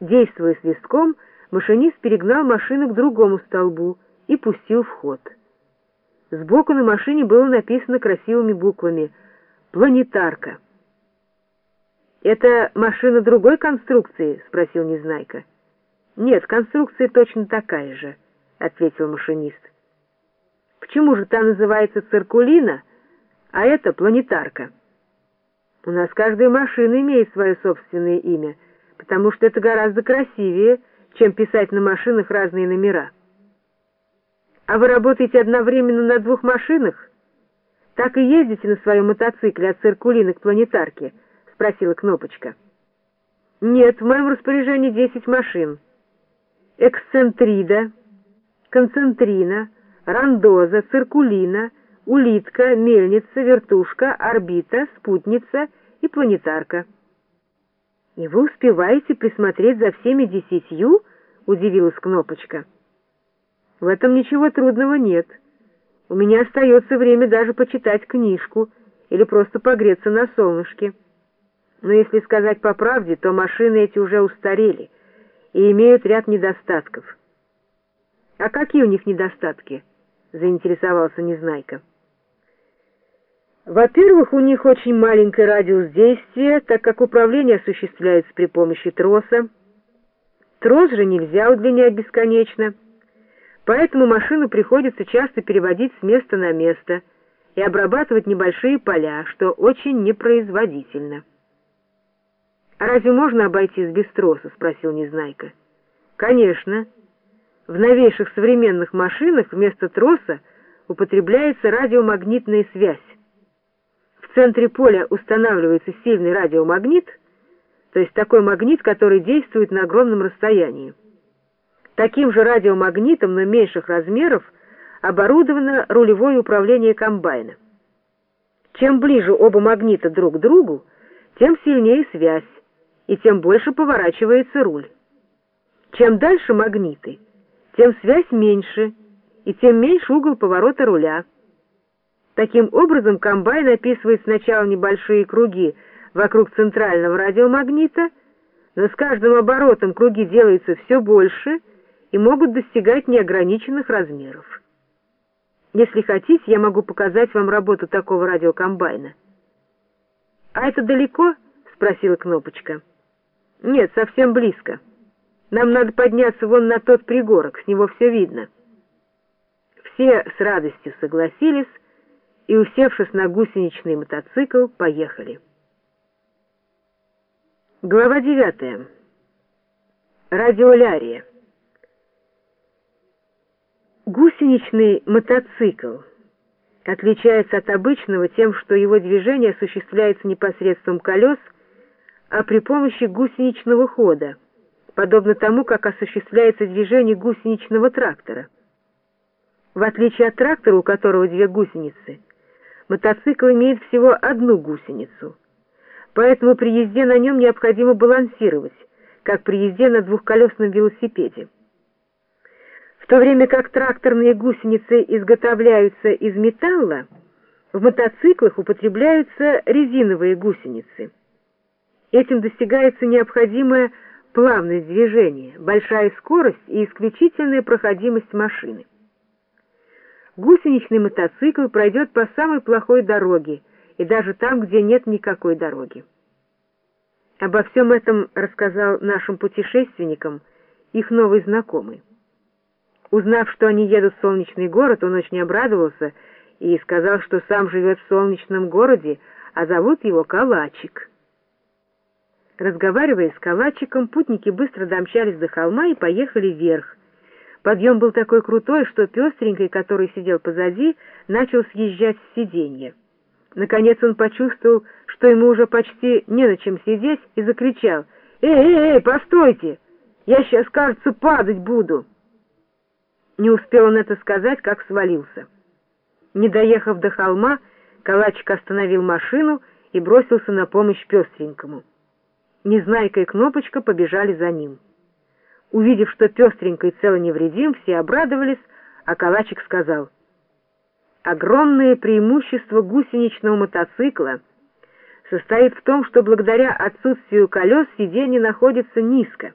Действуя свистком, машинист перегнал машину к другому столбу и пустил в ход. Сбоку на машине было написано красивыми буквами «Планетарка». «Это машина другой конструкции?» — спросил Незнайка. «Нет, конструкция точно такая же», — ответил машинист. «Почему же та называется циркулина, а это планетарка?» «У нас каждая машина имеет свое собственное имя, потому что это гораздо красивее, чем писать на машинах разные номера». «А вы работаете одновременно на двух машинах? Так и ездите на своем мотоцикле от циркулины к планетарке?» — спросила Кнопочка. «Нет, в моем распоряжении десять машин. Эксцентрида, концентрина, рандоза, циркулина, улитка, мельница, вертушка, орбита, спутница и планетарка». «И вы успеваете присмотреть за всеми десятью?» — удивилась Кнопочка. В этом ничего трудного нет. У меня остается время даже почитать книжку или просто погреться на солнышке. Но если сказать по правде, то машины эти уже устарели и имеют ряд недостатков. «А какие у них недостатки?» — заинтересовался Незнайка. Во-первых, у них очень маленький радиус действия, так как управление осуществляется при помощи троса. Трос же нельзя удлинять бесконечно — Поэтому машину приходится часто переводить с места на место и обрабатывать небольшие поля, что очень непроизводительно. «А разве можно обойтись без троса?» — спросил Незнайка. «Конечно. В новейших современных машинах вместо троса употребляется радиомагнитная связь. Центре поля устанавливается сильный радиомагнит, то есть такой магнит, который действует на огромном расстоянии. Таким же радиомагнитом, но меньших размеров, оборудовано рулевое управление комбайна. Чем ближе оба магнита друг к другу, тем сильнее связь, и тем больше поворачивается руль. Чем дальше магниты, тем связь меньше, и тем меньше угол поворота руля. Таким образом, комбайн описывает сначала небольшие круги вокруг центрального радиомагнита, но с каждым оборотом круги делаются все больше — и могут достигать неограниченных размеров. Если хотите, я могу показать вам работу такого радиокомбайна. «А это далеко?» — спросила Кнопочка. «Нет, совсем близко. Нам надо подняться вон на тот пригорок, с него все видно». Все с радостью согласились и, усевшись на гусеничный мотоцикл, поехали. Глава девятая. Радиолярия. Гусеничный мотоцикл отличается от обычного тем, что его движение осуществляется непосредством колес, а при помощи гусеничного хода, подобно тому, как осуществляется движение гусеничного трактора. В отличие от трактора, у которого две гусеницы, мотоцикл имеет всего одну гусеницу, поэтому при езде на нем необходимо балансировать, как при езде на двухколесном велосипеде. В то время как тракторные гусеницы изготовляются из металла, в мотоциклах употребляются резиновые гусеницы. Этим достигается необходимая плавность движения, большая скорость и исключительная проходимость машины. Гусеничный мотоцикл пройдет по самой плохой дороге, и даже там, где нет никакой дороги. Обо всем этом рассказал нашим путешественникам их новый знакомый. Узнав, что они едут в солнечный город, он очень обрадовался и сказал, что сам живет в солнечном городе, а зовут его Калачик. Разговаривая с Калачиком, путники быстро домчались до холма и поехали вверх. Подъем был такой крутой, что пестренький, который сидел позади, начал съезжать с сиденья. Наконец он почувствовал, что ему уже почти не на чем сидеть, и закричал «Эй, эй, эй, постойте! Я сейчас, кажется, падать буду!» Не успел он это сказать, как свалился. Не доехав до холма, Калачик остановил машину и бросился на помощь пестренькому. Незнайка и Кнопочка побежали за ним. Увидев, что пестренький цел невредим, все обрадовались, а Калачик сказал, «Огромное преимущество гусеничного мотоцикла состоит в том, что благодаря отсутствию колес сиденье находится низко».